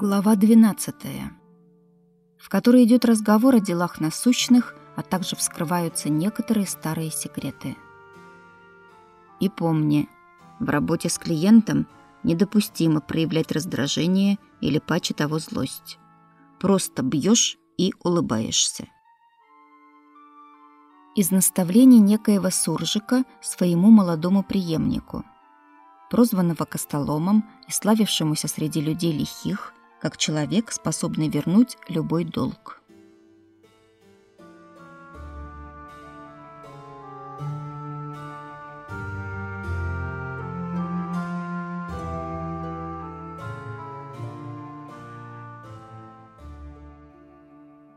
Глава 12, в которой идет разговор о делах насущных, а также вскрываются некоторые старые секреты. И помни, в работе с клиентом недопустимо проявлять раздражение или паче того злость. Просто бьешь и улыбаешься. Из наставлений некоего суржика своему молодому преемнику, прозванного Костоломом и славившемуся среди людей лихих, как человек, способный вернуть любой долг.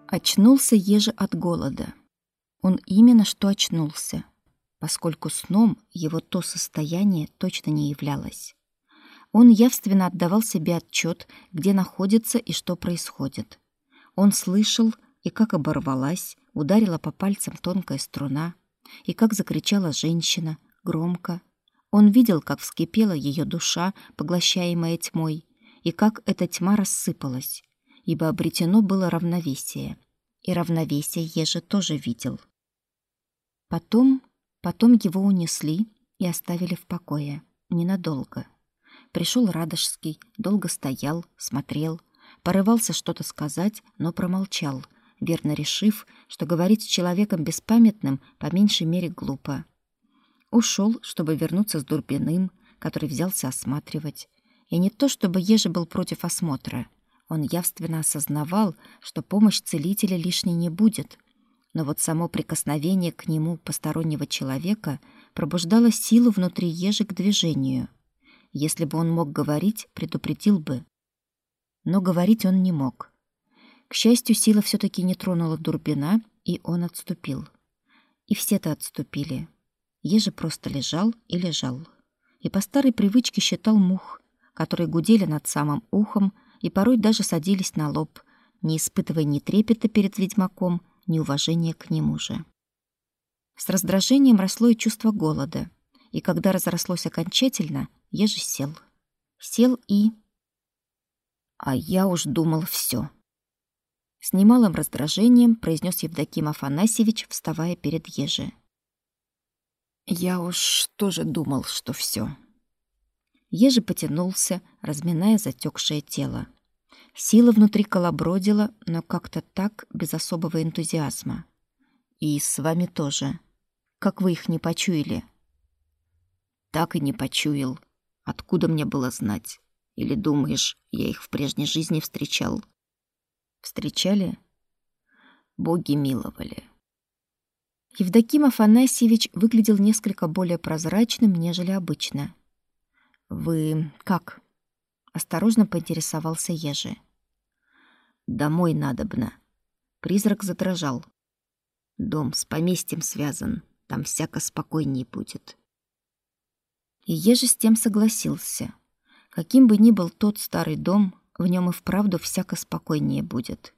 Очнулся еже от голода. Он именно что очнулся, поскольку сном его то состояние точно не являлось. Он явственно отдавал себе отчет, где находится и что происходит. Он слышал, и как оборвалась, ударила по пальцам тонкая струна, и как закричала женщина, громко. Он видел, как вскипела ее душа, поглощаемая тьмой, и как эта тьма рассыпалась, ибо обретено было равновесие. И равновесие Еже тоже видел. Потом, потом его унесли и оставили в покое. Ненадолго. Пришел Радожский, долго стоял, смотрел, порывался что-то сказать, но промолчал, верно решив, что говорить с человеком беспамятным по меньшей мере глупо. Ушел, чтобы вернуться с Дурбиным, который взялся осматривать. И не то, чтобы Ежи был против осмотра — он явственно осознавал, что помощь целителя лишней не будет. Но вот само прикосновение к нему постороннего человека пробуждало силу внутри ежи к движению. Если бы он мог говорить, предупредил бы. Но говорить он не мог. К счастью, сила все таки не тронула Дурбина, и он отступил. И все-то отступили. Ежи просто лежал и лежал. И по старой привычке считал мух, которые гудели над самым ухом, и порой даже садились на лоб, не испытывая ни трепета перед ведьмаком, ни уважения к нему же. С раздражением росло и чувство голода, и когда разрослось окончательно, я же сел. Сел и... А я уж думал все. С немалым раздражением произнес Евдоким Афанасьевич, вставая перед Еже. Я уж тоже думал, что все. Ежи потянулся, разминая затекшее тело. Сила внутри колобродила, но как-то так, без особого энтузиазма. И с вами тоже. Как вы их не почуяли? Так и не почуял. Откуда мне было знать? Или думаешь, я их в прежней жизни встречал? Встречали? Боги миловали. Евдоким Афанасьевич выглядел несколько более прозрачным, нежели обычно. Вы как? Осторожно поинтересовался Ежи. Домой надобно. Призрак задрожал. Дом с поместьем связан, там всяко спокойней будет. И Ежи с тем согласился. Каким бы ни был тот старый дом, в нем и вправду всяко спокойнее будет.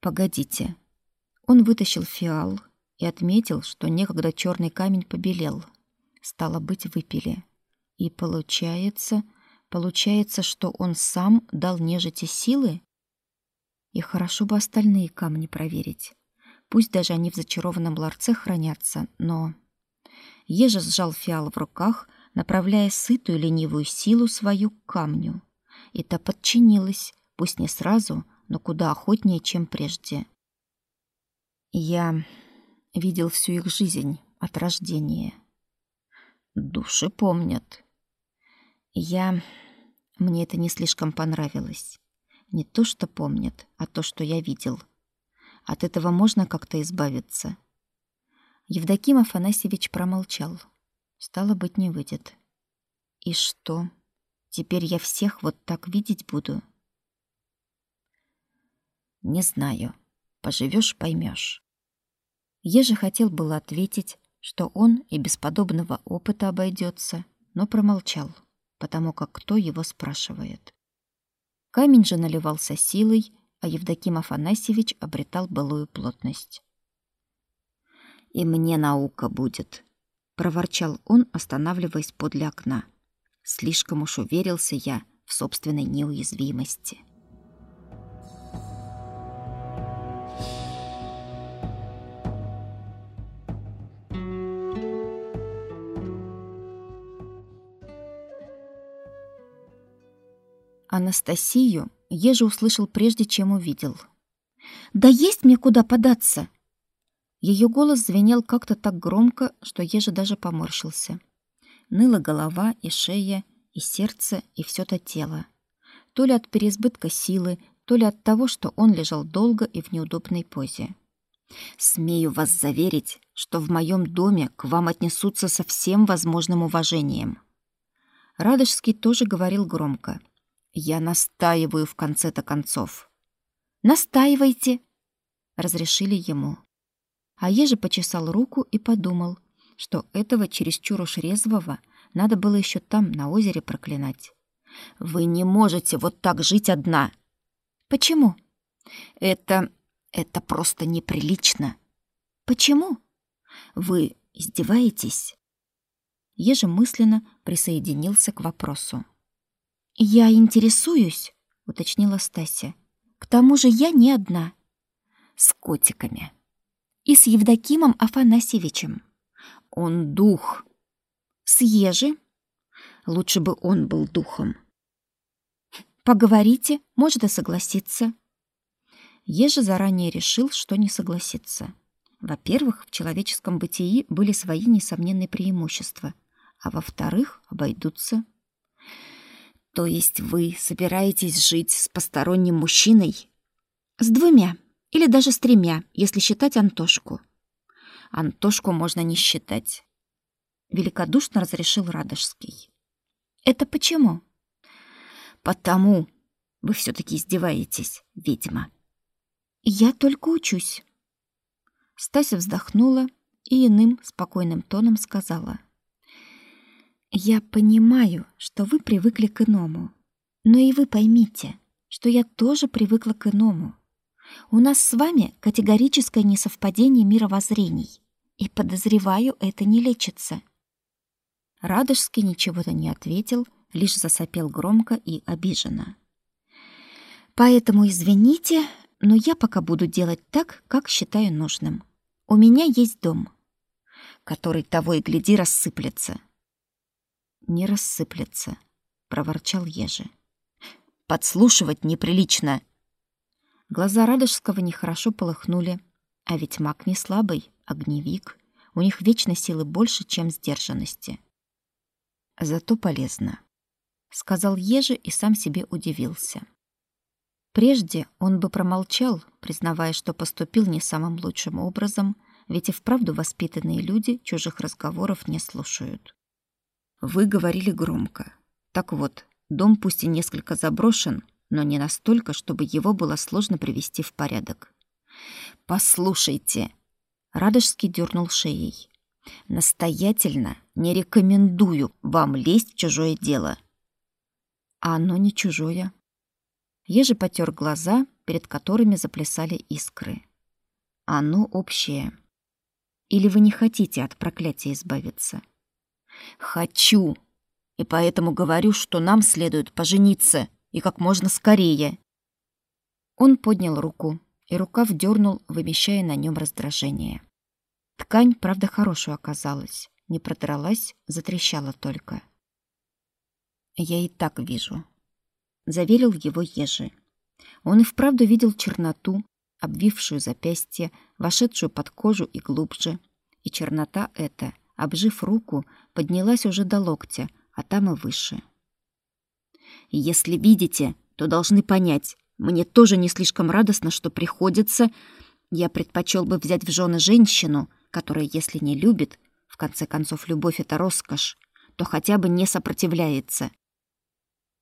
Погодите. Он вытащил фиал и отметил, что некогда черный камень побелел. Стало быть, выпили. И получается, получается, что он сам дал нежити силы? И хорошо бы остальные камни проверить. Пусть даже они в зачарованном ларце хранятся, но... Ежа сжал фиал в руках, направляя сытую ленивую силу свою к камню. И та подчинилась, пусть не сразу, но куда охотнее, чем прежде. Я видел всю их жизнь от рождения. Души помнят, я... Мне это не слишком понравилось. Не то, что помнят, а то, что я видел. От этого можно как-то избавиться. Евдоким Афанасьевич промолчал. Стало быть, не выйдет. И что? Теперь я всех вот так видеть буду? Не знаю. Поживешь, поймешь. Я же хотел было ответить, что он и без подобного опыта обойдется, но промолчал потому как кто его спрашивает. Камень же наливался силой, а Евдоким Афанасьевич обретал былую плотность. «И мне наука будет», — проворчал он, останавливаясь подле окна. «Слишком уж уверился я, в собственной неуязвимости. Анастасию Ежа услышал прежде, чем увидел. «Да есть мне куда податься!» Ее голос звенел как-то так громко, что Ежа даже поморщился. Ныла голова и шея, и сердце, и все то тело. То ли от переизбытка силы, то ли от того, что он лежал долго и в неудобной позе. «Смею вас заверить, что в моем доме к вам отнесутся со всем возможным уважением». Радожский тоже говорил громко. «Я настаиваю в конце-то концов». «Настаивайте!» — разрешили ему. А еже почесал руку и подумал, что этого чересчур уж резвого надо было еще там, на озере, проклинать. «Вы не можете вот так жить одна!» «Почему?» «Это... это просто неприлично!» «Почему?» «Вы издеваетесь?» Еже мысленно присоединился к вопросу. «Я интересуюсь», — уточнила Стася. «К тому же я не одна». «С котиками», и с Евдокимом Афанасьевичем. Он дух. С Ежи? Лучше бы он был духом. Поговорите, может и согласиться. Ежи заранее решил, что не согласится. Во-первых, в человеческом бытии были свои несомненные преимущества, а во-вторых, обойдутся. То есть вы собираетесь жить с посторонним мужчиной? С двумя. Или даже с тремя, если считать Антошку. Антошку можно не считать. Великодушно разрешил Радожский. Это почему? Потому вы все таки издеваетесь, ведьма. Я только учусь. Стася вздохнула и иным спокойным тоном сказала: Я понимаю, что вы привыкли к иному, но и вы поймите, что я тоже привыкла к иному. У нас с вами категорическое несовпадение мировоззрений, и, подозреваю, это не лечится». Радожский ничего-то не ответил, лишь засопел громко и обиженно. «Поэтому извините, но я пока буду делать так, как считаю нужным. У меня есть дом, который того и гляди рассыплется». «Не рассыплется», — проворчал Ежи. «Подслушивать неприлично», Глаза Радожского нехорошо полыхнули. А ведь маг не слабый, огневик. У них вечно силы больше, чем сдержанности. Зато полезно. Сказал Ежи и сам себе удивился. Прежде он бы промолчал, признавая, что поступил не самым лучшим образом, ведь и вправду воспитанные люди чужих разговоров не слушают. Вы говорили громко. Так вот, дом пусть и несколько заброшен, но не настолько, чтобы его было сложно привести в порядок. «Послушайте!» — Радожский дернул шеей. «Настоятельно не рекомендую вам лезть в чужое дело». «А оно не чужое». Ежи потер глаза, перед которыми заплясали искры. «Оно общее. Или вы не хотите от проклятия избавиться?» «Хочу!» и поэтому говорю, что нам следует пожениться и как можно скорее. Он поднял руку, и рукав дернул, вымещая на нем раздражение. Ткань, правда, хорошую оказалась, не продралась, затрещала только. «Я и так вижу», — заверил его Ежи. Он и вправду видел черноту, обвившую запястье, вошедшую под кожу и глубже. И чернота эта, обжив руку, поднялась уже до локтя, а там и выше. Если видите, то должны понять. Мне тоже не слишком радостно, что приходится. Я предпочел бы взять в жены женщину, которая, если не любит, в конце концов, любовь — это роскошь, то хотя бы не сопротивляется.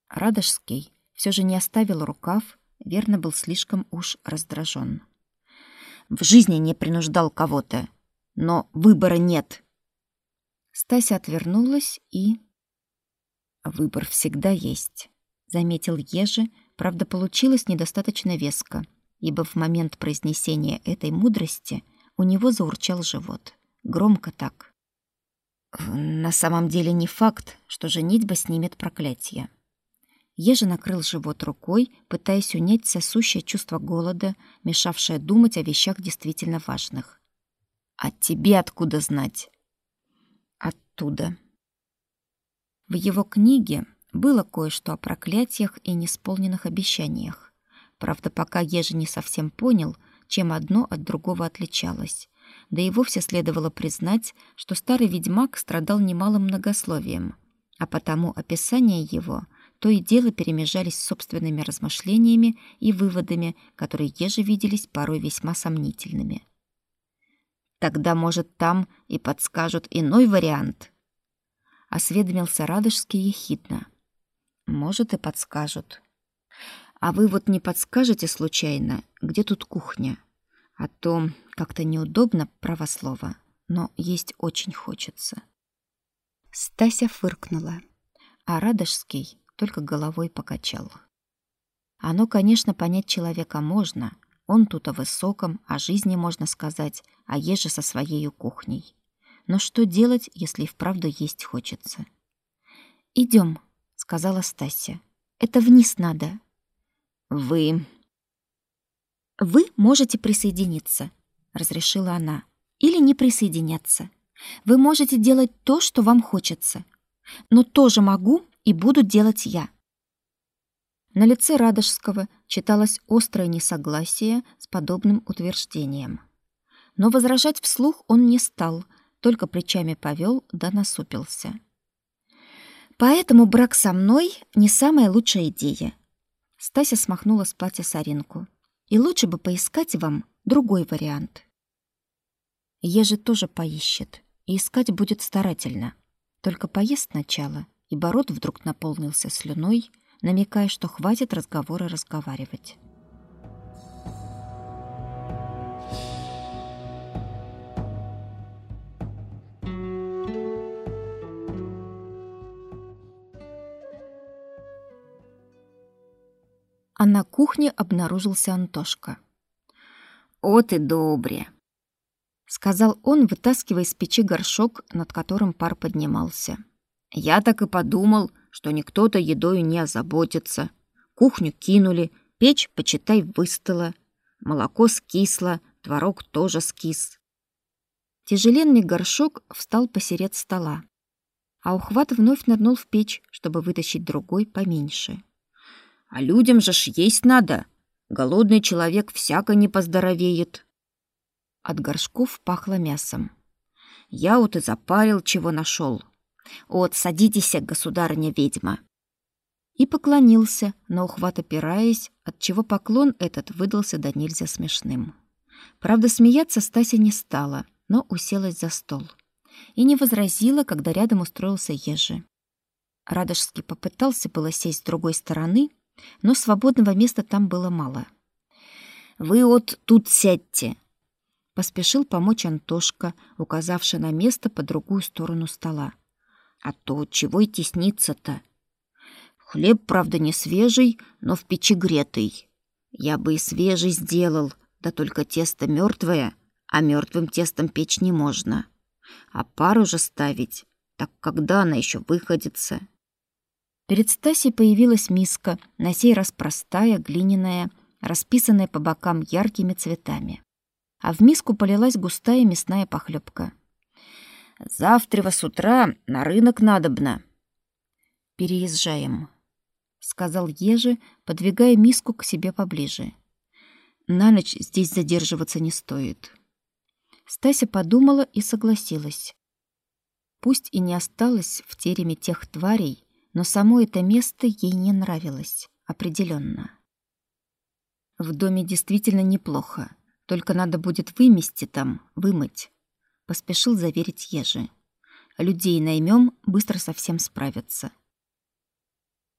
Радожский все же не оставил рукав, верно был слишком уж раздражен. В жизни не принуждал кого-то, но выбора нет. Стася отвернулась и... Выбор всегда есть заметил Ежи, правда, получилось недостаточно веско, ибо в момент произнесения этой мудрости у него заурчал живот. Громко так. На самом деле не факт, что женитьба снимет проклятие. Ежи накрыл живот рукой, пытаясь унять сосущее чувство голода, мешавшее думать о вещах действительно важных. «А тебе откуда знать?» «Оттуда». В его книге было кое-что о проклятиях и неисполненных обещаниях. Правда, пока Ежи не совсем понял, чем одно от другого отличалось. Да и вовсе следовало признать, что старый ведьмак страдал немалым многословием, а потому описания его то и дело перемежались с собственными размышлениями и выводами, которые еже виделись порой весьма сомнительными. «Тогда, может, там и подскажут иной вариант?» Осведомился Радожский ехидно. «Может, и подскажут. А вы вот не подскажете случайно, где тут кухня? А то как-то неудобно правослово, но есть очень хочется». Стася фыркнула, а Радожский только головой покачал. Оно, конечно, понять человека можно. Он тут о высоком, о жизни, можно сказать, а еже со своей кухней. Но что делать, если и вправду есть хочется? Идем, сказала Стася. Это вниз надо. Вы... Вы можете присоединиться, разрешила она. Или не присоединяться. Вы можете делать то, что вам хочется. Но тоже могу и буду делать я. На лице Радожского читалось острое несогласие с подобным утверждением. Но возражать вслух он не стал, только плечами повел да насупился. Поэтому брак со мной не самая лучшая идея. Стася смахнула с платья соринку. И лучше бы поискать вам другой вариант. Ежи тоже поищет, и искать будет старательно. Только поест сначала и Бород вдруг наполнился слюной, намекая, что хватит разговоры разговаривать. А на кухне обнаружился Антошка. «О ты добре!» — сказал он, вытаскивая из печи горшок, над которым пар поднимался. Я так и подумал, что никто-то едой не озаботится. Кухню кинули, печь, почитай, выстыла. Молоко скисло, творог тоже скис. Тяжеленный горшок встал посеред стола, а ухват вновь нырнул в печь, чтобы вытащить другой поменьше. А людям же ж есть надо. Голодный человек всяко не поздоровеет. От горшков пахло мясом. Я вот и запарил, чего нашел. «От, садитесь, государыня-ведьма!» И поклонился, на ухват опираясь, отчего поклон этот выдался до нельзя смешным. Правда, смеяться Стася не стала, но уселась за стол. И не возразила, когда рядом устроился Ежи. Радожский попытался было сесть с другой стороны, но свободного места там было мало. «Вы вот тут сядьте!» Поспешил помочь Антошка, указавший на место по другую сторону стола. А то чего и тесниться-то? Хлеб, правда, не свежий, но в печи гретый. Я бы и свежий сделал, да только тесто мертвое, а мертвым тестом печь не можно. А пару же ставить, так когда она еще выходится? Перед Стасей появилась миска, на сей раз простая, глиняная, расписанная по бокам яркими цветами. А в миску полилась густая мясная похлебка. Завтра с утра на рынок надобно. Переезжаем, сказал Ежи, подвигая миску к себе поближе. На ночь здесь задерживаться не стоит. Стася подумала и согласилась. Пусть и не осталось в тереме тех тварей, но само это место ей не нравилось, определенно. В доме действительно неплохо, только надо будет вымести там, вымыть поспешил заверить Ежи. Людей наймем, быстро совсем справятся.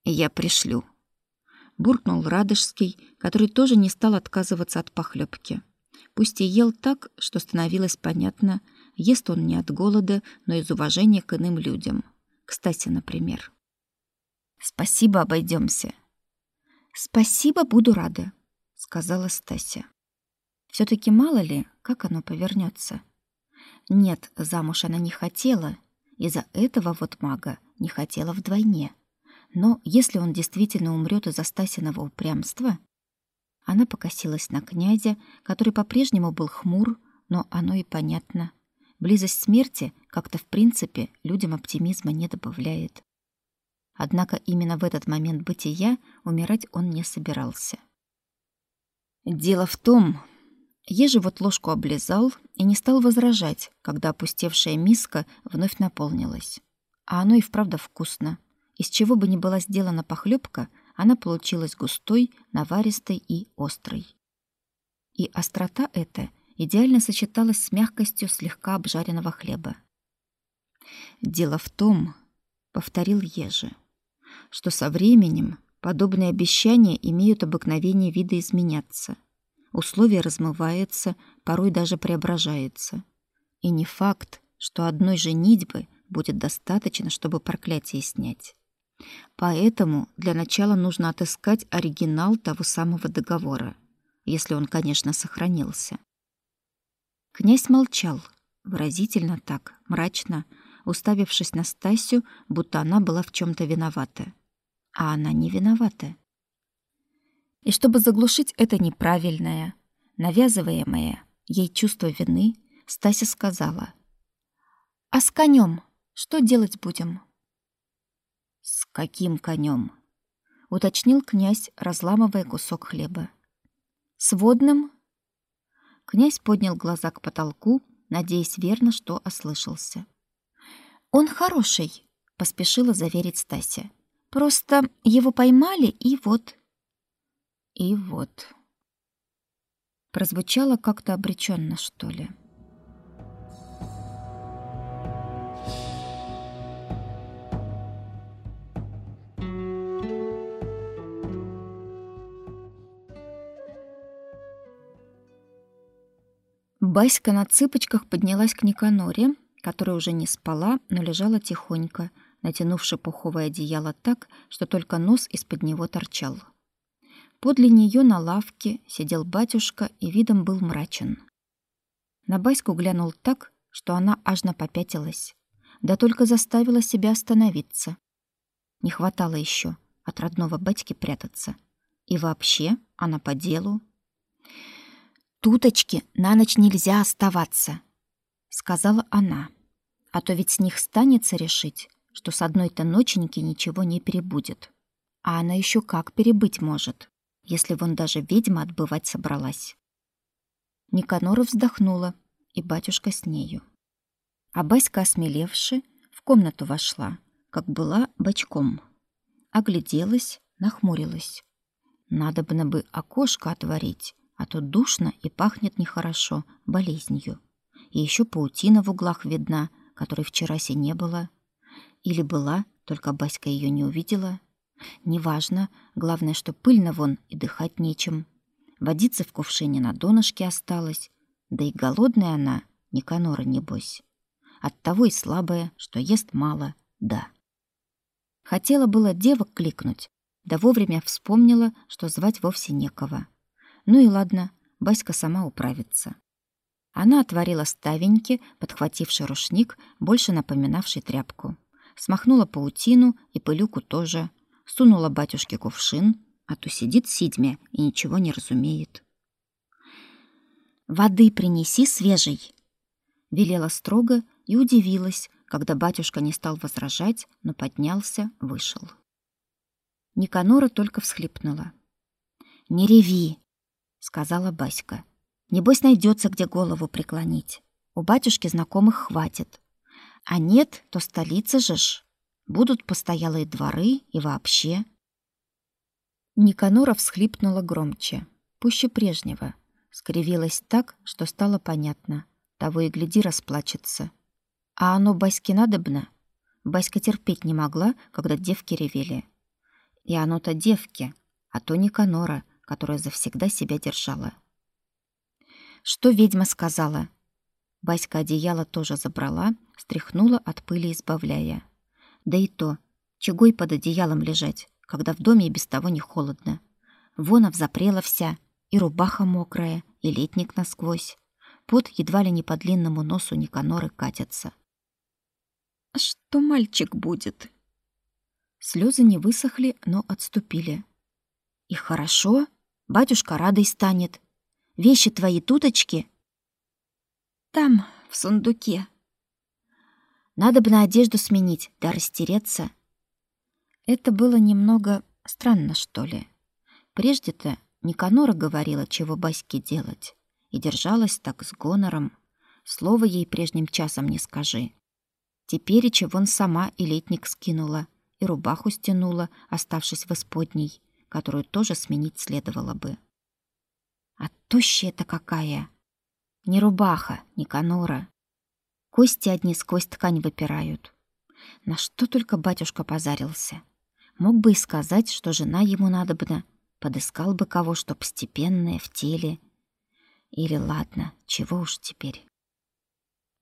Я пришлю. Буркнул Радожский, который тоже не стал отказываться от похлебки. Пусть и ел так, что становилось понятно, ест он не от голода, но из уважения к иным людям. Кстати, например. Спасибо, обойдемся. Спасибо, буду рада, сказала Стася. все таки мало ли, как оно повернется. Нет, замуж она не хотела, из-за этого вот мага не хотела вдвойне. Но если он действительно умрет из-за Стасиного упрямства... Она покосилась на князя, который по-прежнему был хмур, но оно и понятно. Близость смерти как-то в принципе людям оптимизма не добавляет. Однако именно в этот момент бытия умирать он не собирался. Дело в том, Ежи вот ложку облизал и не стал возражать, когда опустевшая миска вновь наполнилась. А оно и вправду вкусно. Из чего бы ни была сделана похлебка, она получилась густой, наваристой и острой. И острота эта идеально сочеталась с мягкостью слегка обжаренного хлеба. «Дело в том», — повторил Ежи, — «что со временем подобные обещания имеют обыкновение видоизменяться» условия размываются, порой даже преображаются. И не факт, что одной женитьбы будет достаточно, чтобы проклятие снять. Поэтому для начала нужно отыскать оригинал того самого договора, если он, конечно, сохранился. Князь молчал, выразительно так, мрачно, уставившись на Стасю, будто она была в чем то виновата. А она не виновата. И чтобы заглушить это неправильное, навязываемое ей чувство вины, Стася сказала. «А с конем что делать будем?» «С каким конем?» — уточнил князь, разламывая кусок хлеба. «С водным?» Князь поднял глаза к потолку, надеясь верно, что ослышался. «Он хороший», — поспешила заверить Стася. «Просто его поймали, и вот...» И вот. Прозвучало как-то обреченно, что ли. Баська на цыпочках поднялась к Никаноре, которая уже не спала, но лежала тихонько, натянувши пуховое одеяло так, что только нос из-под него торчал. Подле нее на лавке сидел батюшка и видом был мрачен. На Баську глянул так, что она аж попятилась, да только заставила себя остановиться. Не хватало еще от родного батьки прятаться. И вообще, она по делу. «Туточки на ночь нельзя оставаться», — сказала она. «А то ведь с них станется решить, что с одной-то ноченьки ничего не перебудет. А она еще как перебыть может» если вон даже ведьма отбывать собралась. Никанора вздохнула, и батюшка с нею. А Баська, осмелевши, в комнату вошла, как была бочком. Огляделась, нахмурилась. Надобно бы окошко отворить, а то душно и пахнет нехорошо, болезнью. И еще паутина в углах видна, которой вчера не было. Или была, только Баська ее не увидела. Неважно, главное, что пыльно вон и дыхать нечем. Водиться в кувшине на донышке осталось, да и голодная она, Никанора, небось. Оттого и слабая, что ест мало, да. Хотела было девок кликнуть, да вовремя вспомнила, что звать вовсе некого. Ну и ладно, Баська сама управится. Она отворила ставеньки, подхвативший рушник, больше напоминавший тряпку. Смахнула паутину и пылюку тоже, сунула батюшке кувшин, а то сидит сидьме и ничего не разумеет. «Воды принеси свежей!» Велела строго и удивилась, когда батюшка не стал возражать, но поднялся, вышел. Никанора только всхлипнула. «Не реви!» — сказала Баська. «Небось найдется, где голову преклонить. У батюшки знакомых хватит. А нет, то столица же ж!» Будут постоялые дворы и вообще. Никанора всхлипнула громче, пуще прежнего, скривилась так, что стало понятно. Того и гляди расплачется. А оно Баське надобно? Баська терпеть не могла, когда девки ревели. И оно-то девки, а то Никанора, которая завсегда себя держала. Что ведьма сказала? Баська одеяло тоже забрала, стряхнула от пыли, избавляя. Да и то, чего и под одеялом лежать, когда в доме и без того не холодно. Вона взапрела вся, и рубаха мокрая, и летник насквозь. Пот едва ли не по длинному носу Никаноры катится. «Что мальчик будет?» Слезы не высохли, но отступили. И хорошо, батюшка радой станет. Вещи твои туточки? Там, в сундуке. Надо бы на одежду сменить, да растереться. Это было немного странно, что ли. Прежде-то Никанора говорила, чего Баське делать, и держалась так с гонором. Слово ей прежним часом не скажи. Теперь и вон сама и летник скинула, и рубаху стянула, оставшись в исподней, которую тоже сменить следовало бы. А тощая-то какая! Не рубаха, не канора. Кости одни сквозь ткань выпирают. На что только батюшка позарился. Мог бы и сказать, что жена ему надобна, подыскал бы кого, чтоб степенное в теле. Или ладно, чего уж теперь.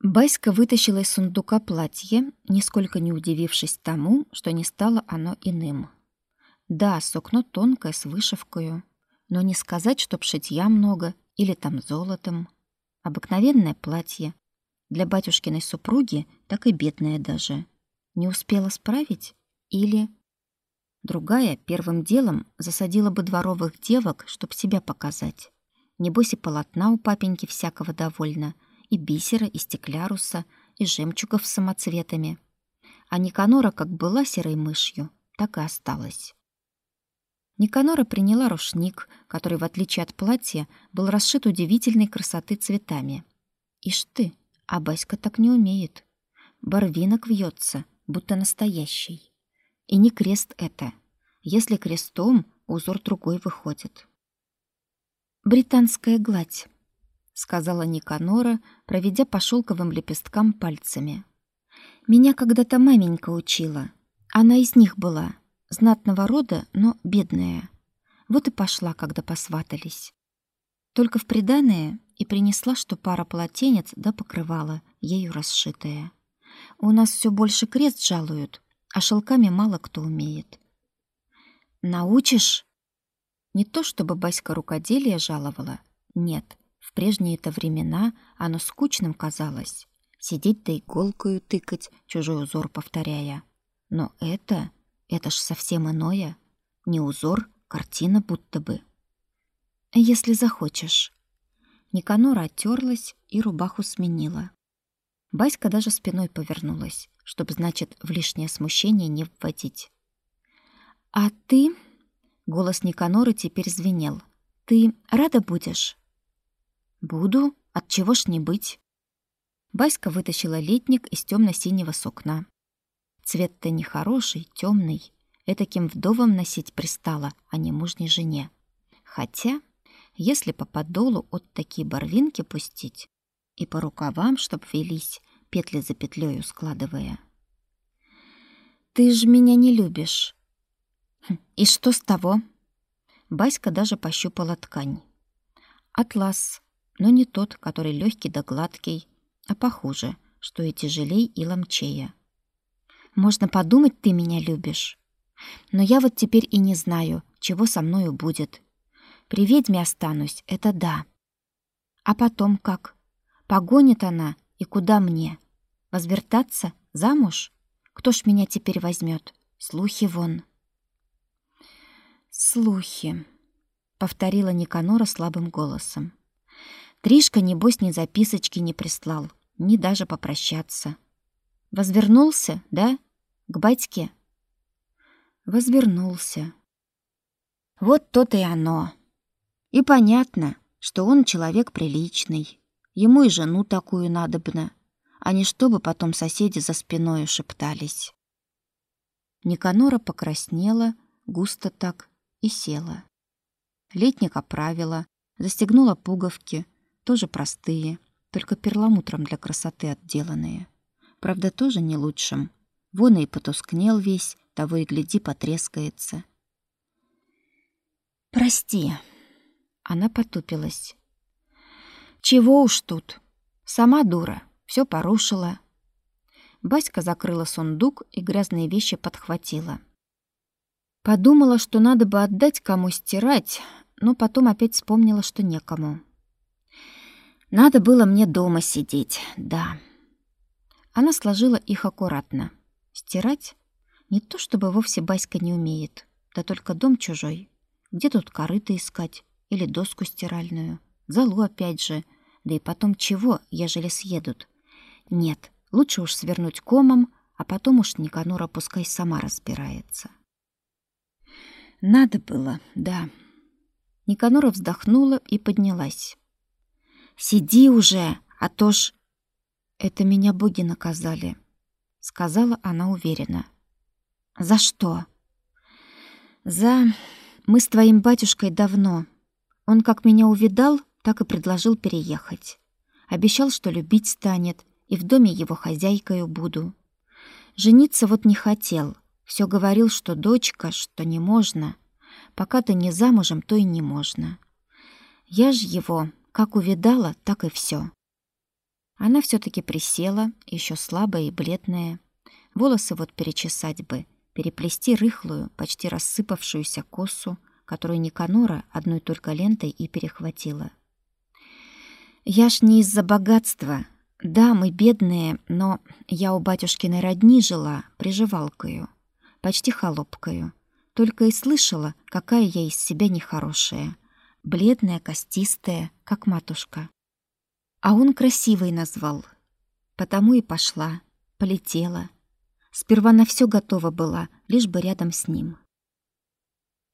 Баська вытащила из сундука платье, нисколько не удивившись тому, что не стало оно иным. Да, сукно тонкое, с вышивкой, но не сказать, чтоб шитья много или там золотом. Обыкновенное платье, для батюшкиной супруги так и бедная даже. Не успела справить? Или... Другая первым делом засадила бы дворовых девок, чтоб себя показать. Небось и полотна у папеньки всякого довольно, и бисера, и стекляруса, и жемчугов с самоцветами. А Никанора как была серой мышью, так и осталась. Никанора приняла рушник, который, в отличие от платья, был расшит удивительной красоты цветами. Ишь ты, а Баська так не умеет. Барвинок вьется, будто настоящий. И не крест это. Если крестом, узор другой выходит. «Британская гладь», — сказала Никанора, проведя по шелковым лепесткам пальцами. «Меня когда-то маменька учила. Она из них была, знатного рода, но бедная. Вот и пошла, когда посватались. Только в приданое и принесла, что пара полотенец да покрывала, ею расшитая. У нас все больше крест жалуют, а шелками мало кто умеет. Научишь? Не то чтобы Баська рукоделие жаловала, нет. В прежние-то времена оно скучным казалось. Сидеть да иголкою тыкать, чужой узор повторяя. Но это, это ж совсем иное. Не узор, картина будто бы. Если захочешь. Никанора оттерлась и рубаху сменила. Баська даже спиной повернулась, чтобы, значит, в лишнее смущение не вводить. «А ты...» — голос Никаноры теперь звенел. «Ты рада будешь?» «Буду. От чего ж не быть?» Баська вытащила летник из темно синего сукна. Цвет-то нехороший, темный. Этаким вдовам носить пристало, а не мужней жене. Хотя если по подолу от такие барвинки пустить и по рукавам, чтоб велись, петли за петлею складывая. Ты ж меня не любишь. Хм, и что с того? Баська даже пощупала ткань. Атлас, но не тот, который легкий да гладкий, а похуже, что и тяжелей и ломчее. Можно подумать, ты меня любишь. Но я вот теперь и не знаю, чего со мною будет. При ведьме останусь, это да. А потом как? Погонит она, и куда мне? Возвертаться? Замуж? Кто ж меня теперь возьмет? Слухи вон. Слухи, повторила Никанора слабым голосом. Тришка, небось, ни записочки не прислал, ни даже попрощаться. Возвернулся, да? К батьке? Возвернулся. Вот то-то и оно. И понятно, что он человек приличный. Ему и жену такую надобно, а не чтобы потом соседи за спиной шептались. Никанора покраснела, густо так, и села. Летник оправила, застегнула пуговки, тоже простые, только перламутром для красоты отделанные. Правда, тоже не лучшим. Вон и потускнел весь, того и гляди, потрескается. «Прости», она потупилась. Чего уж тут? Сама дура, все порушила. Баська закрыла сундук и грязные вещи подхватила. Подумала, что надо бы отдать кому стирать, но потом опять вспомнила, что некому. Надо было мне дома сидеть, да. Она сложила их аккуратно. Стирать? Не то чтобы вовсе Баська не умеет, да только дом чужой. Где тут корыто искать или доску стиральную? Залу опять же. Да и потом чего, ежели съедут? Нет, лучше уж свернуть комом, а потом уж Никанора пускай сама разбирается. Надо было, да. Никанора вздохнула и поднялась. «Сиди уже, а то ж...» «Это меня боги наказали», — сказала она уверенно. «За что?» «За... Мы с твоим батюшкой давно. Он как меня увидал, так и предложил переехать. Обещал, что любить станет, и в доме его хозяйкою буду. Жениться вот не хотел. Все говорил, что дочка, что не можно. Пока ты не замужем, то и не можно. Я ж его, как увидала, так и все. Она все таки присела, еще слабая и бледная. Волосы вот перечесать бы, переплести рыхлую, почти рассыпавшуюся косу, которую Никанора одной только лентой и перехватила. Я ж не из-за богатства. Да, мы бедные, но я у батюшкиной родни жила, приживалкою, почти холопкою. Только и слышала, какая я из себя нехорошая. Бледная, костистая, как матушка. А он красивый назвал. Потому и пошла, полетела. Сперва на все готова была, лишь бы рядом с ним.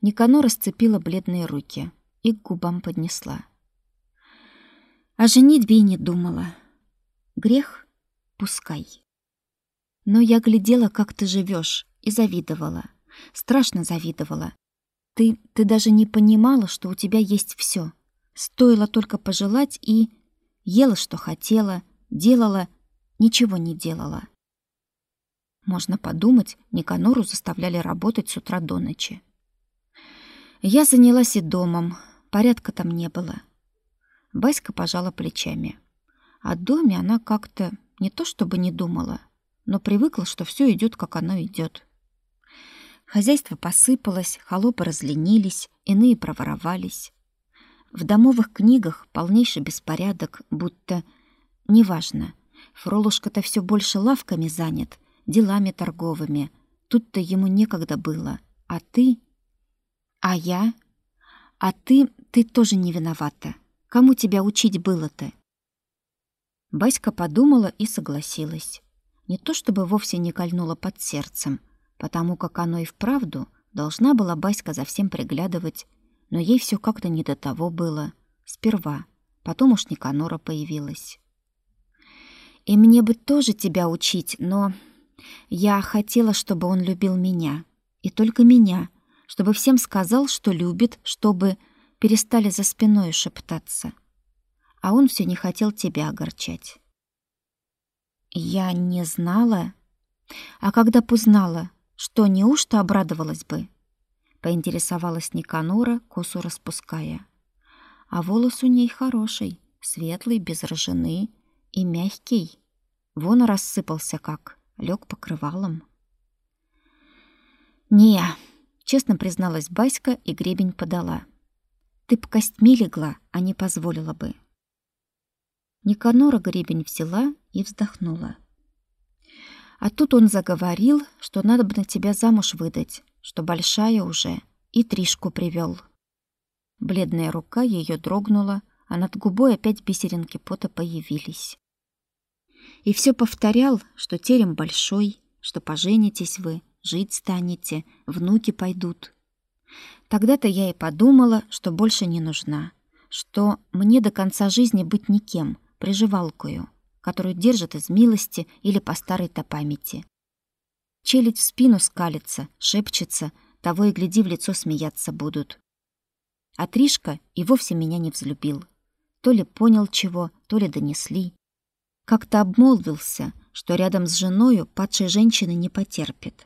Никано расцепила бледные руки и к губам поднесла. О женитьбе и не думала. Грех? Пускай. Но я глядела, как ты живешь, и завидовала. Страшно завидовала. Ты, ты даже не понимала, что у тебя есть все. Стоило только пожелать и... Ела, что хотела, делала, ничего не делала. Можно подумать, Никанору заставляли работать с утра до ночи. Я занялась и домом, порядка там не было. Баська пожала плечами. О доме она как-то не то чтобы не думала, но привыкла, что все идет, как оно идет. Хозяйство посыпалось, холопы разленились, иные проворовались. В домовых книгах полнейший беспорядок, будто... Неважно. Фролушка-то все больше лавками занят, делами торговыми. Тут-то ему некогда было. А ты... А я? А ты, ты тоже не виновата. Кому тебя учить было-то? Баська подумала и согласилась. Не то чтобы вовсе не кольнула под сердцем, потому как оно и вправду должна была Баська за всем приглядывать, но ей все как-то не до того было. Сперва, потом уж Никанора появилась. И мне бы тоже тебя учить, но я хотела, чтобы он любил меня, и только меня, чтобы всем сказал, что любит, чтобы перестали за спиной шептаться. А он все не хотел тебя огорчать. Я не знала. А когда б узнала, что неужто обрадовалась бы? Поинтересовалась Никанора, косу распуская. А волос у ней хороший, светлый, без рыжины и мягкий. Вон рассыпался как, лег покрывалом. «Не, Честно призналась Баська и гребень подала. Ты б костьми легла, а не позволила бы. Никанора гребень взяла и вздохнула. А тут он заговорил, что надо бы на тебя замуж выдать, что большая уже, и Тришку привел. Бледная рука ее дрогнула, а над губой опять бисеринки пота появились. И все повторял, что терем большой, что поженитесь вы, жить станете, внуки пойдут. Тогда-то я и подумала, что больше не нужна, что мне до конца жизни быть никем, приживалкою, которую держат из милости или по старой-то памяти. Челядь в спину скалится, шепчется, того и гляди в лицо смеяться будут. А Тришка и вовсе меня не взлюбил. То ли понял чего, то ли донесли. Как-то обмолвился, что рядом с женою падшей женщины не потерпит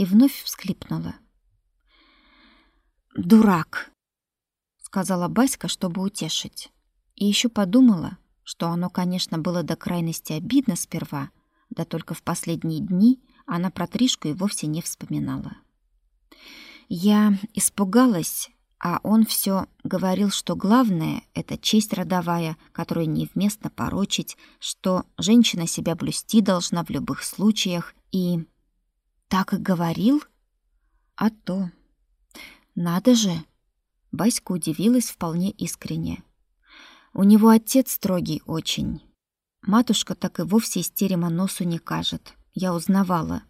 и вновь всхлипнула. «Дурак!» — сказала Баська, чтобы утешить. И еще подумала, что оно, конечно, было до крайности обидно сперва, да только в последние дни она про Тришку и вовсе не вспоминала. Я испугалась, а он все говорил, что главное — это честь родовая, которую невместно порочить, что женщина себя блюсти должна в любых случаях, и... Так и говорил? А то. Надо же. Баська удивилась вполне искренне. У него отец строгий очень. Матушка так и вовсе из терема носу не кажет. Я узнавала.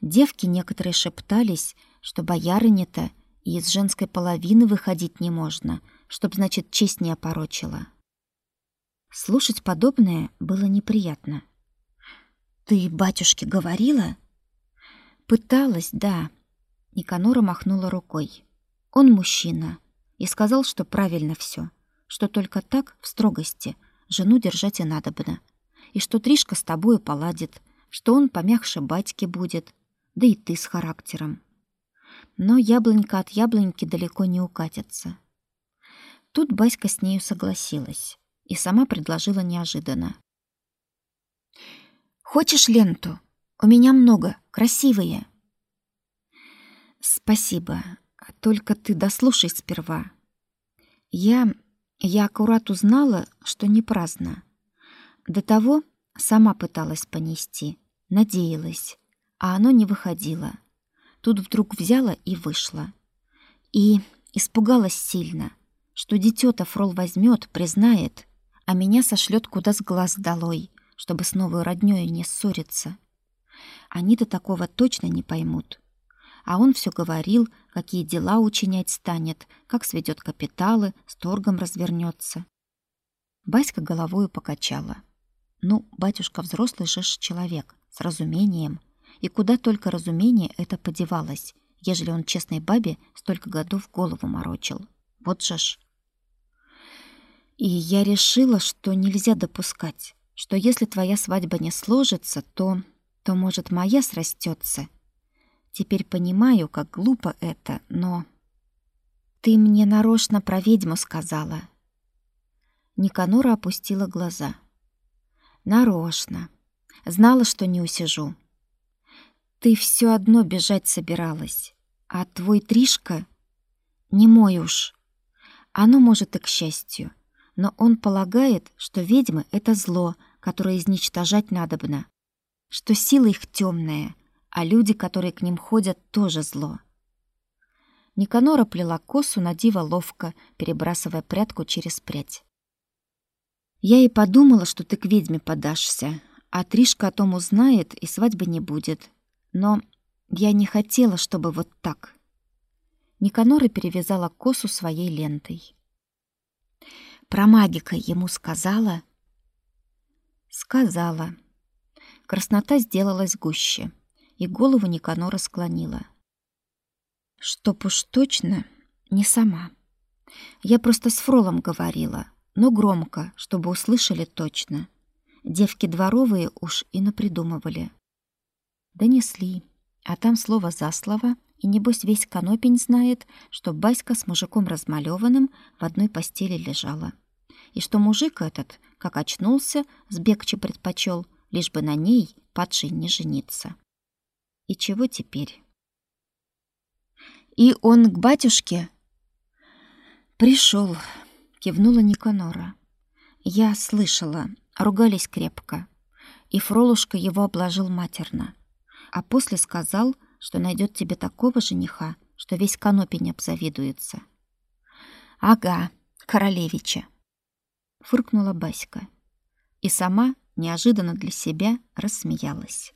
Девки некоторые шептались, что боярыне-то и из женской половины выходить не можно, чтоб, значит, честь не опорочила. Слушать подобное было неприятно. «Ты батюшке говорила?» «Пыталась, да». Никанора махнула рукой. «Он мужчина и сказал, что правильно все, что только так, в строгости, жену держать и надобно, и что Тришка с тобою поладит, что он помягче батьки будет, да и ты с характером. Но яблонька от яблоньки далеко не укатится. Тут Баська с нею согласилась и сама предложила неожиданно. «Хочешь ленту? У меня много, красивые». «Спасибо, только ты дослушай сперва. Я... я аккурат узнала, что не праздно. До того сама пыталась понести, надеялась, а оно не выходило. Тут вдруг взяла и вышла. И испугалась сильно, что дитё-то Фрол возьмет, признает, а меня сошлет куда с глаз долой, чтобы с новой роднёй не ссориться. Они-то такого точно не поймут. А он все говорил, какие дела учинять станет, как сведет капиталы, с торгом развернется. Баська головою покачала. Ну, батюшка взрослый же человек, с разумением, и куда только разумение это подевалось, ежели он честной бабе столько годов голову морочил. Вот же ж. И я решила, что нельзя допускать, что если твоя свадьба не сложится, то то может моя срастется. Теперь понимаю, как глупо это, но ты мне нарочно про ведьму сказала. Никанора опустила глаза. Нарочно. Знала, что не усижу. Ты все одно бежать собиралась. А твой Тришка не мой уж. Оно может и к счастью. Но он полагает, что ведьмы — это зло, которое изничтожать надобно. Что сила их темная, а люди, которые к ним ходят, тоже зло. Никанора плела косу на диво ловко, перебрасывая прядку через прядь. Я и подумала, что ты к ведьме подашься, а Тришка о том узнает, и свадьбы не будет. Но я не хотела, чтобы вот так. Никанора перевязала косу своей лентой. Про магика ему сказала? Сказала. Краснота сделалась гуще, и голову Никанора склонила. Чтоб уж точно, не сама. Я просто с Фролом говорила, но громко, чтобы услышали точно. Девки дворовые уж и напридумывали. Донесли. А там слово за слово, и небось весь Конопень знает, что Баська с мужиком размалёванным в одной постели лежала. И что мужик этот, как очнулся, сбегче предпочел, лишь бы на ней, падшей, не жениться. И чего теперь? И он к батюшке пришел, кивнула Никанора. Я слышала, ругались крепко, и Фролушка его обложил матерно а после сказал, что найдет тебе такого жениха, что весь Конопень обзавидуется. Ага, королевича. Фыркнула Баська и сама неожиданно для себя рассмеялась.